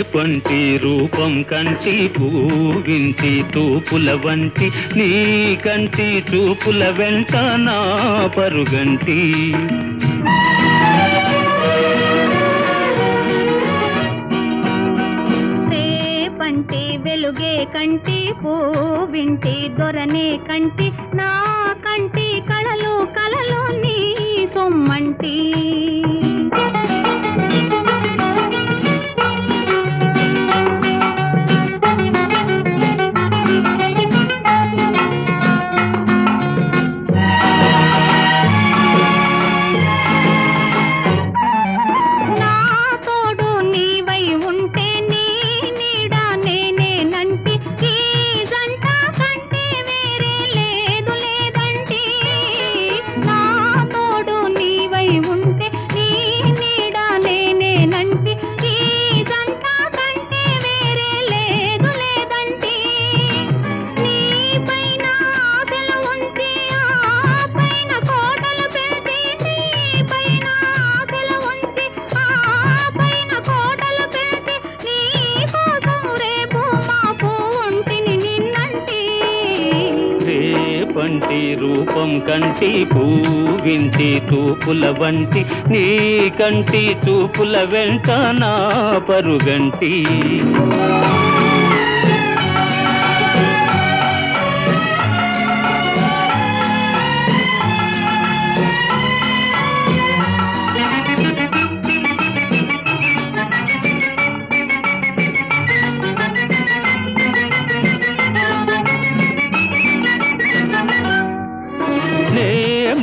రేపంటి రూపం కంటి పూగించి తూపుల వంటి నీ కంటి చూపుల వెంట నా పరుగంటి. వెలుగే కంటి పూవింటి దొరనే కంటి నా కంటి కళలు కళలు నీ సొమ్మంటి. పంటి రూపం కంటి పూవింటి తూపుల వంటి నీ కంటి తూపుల వెంట నా పరుగంటి.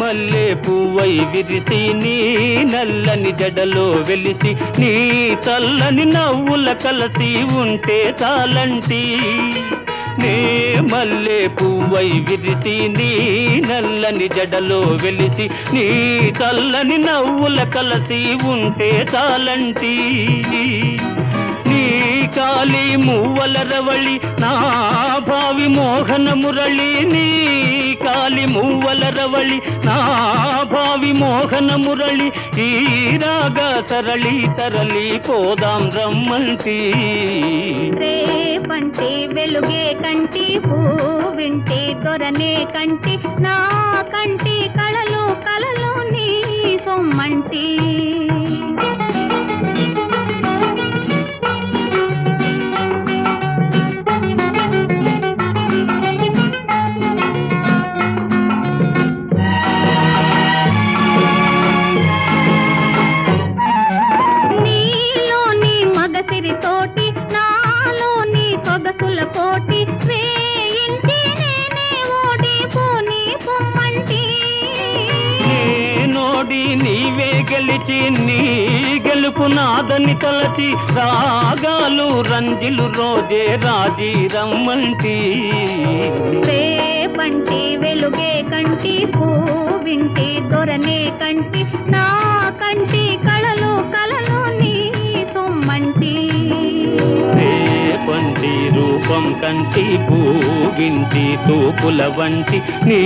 మల్లె పువ్వై విరిసి నీ నల్లని జడలో వెలిసి నీ చల్లని నవ్వుల కలసి ఉంటే చాలంటి. నే మల్లె పువ్వై విరిసి నీ నల్లని జడలో వెలిసి నీ చల్లని నవ్వుల కలసి ఉంటే చాలంటి. కాలి మువ్వల రవళి నా భావి మోహన మురళి నీ కాలి మువ్వల రవళి నా భావి మోహన మురళి ఈ రాగా సరళి తరలి పోదాం రమ్మంటి. రేపంటి వెలుగే కంటి పూవింటి దొరనే కంటి నా కంటి కళలు కళలు నీ సొమ్మంటి. నేనే ఓడిపోని పొమ్మంటి. నీ నోడి నీవే గెలిచి నీ గెలుపు నాదని తలచి రాగాలు రంజిలు రోజే రాజీ రమ్మంటి. రేపంటి వెలుగే కంటి పూవింటి దొరనే కంటి నా కంటి కళలు రూపం కంటి పూవింటి తూపుల వంటి నీ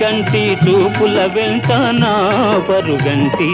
కంటి చూపుల వెంట నా పరుగంటి.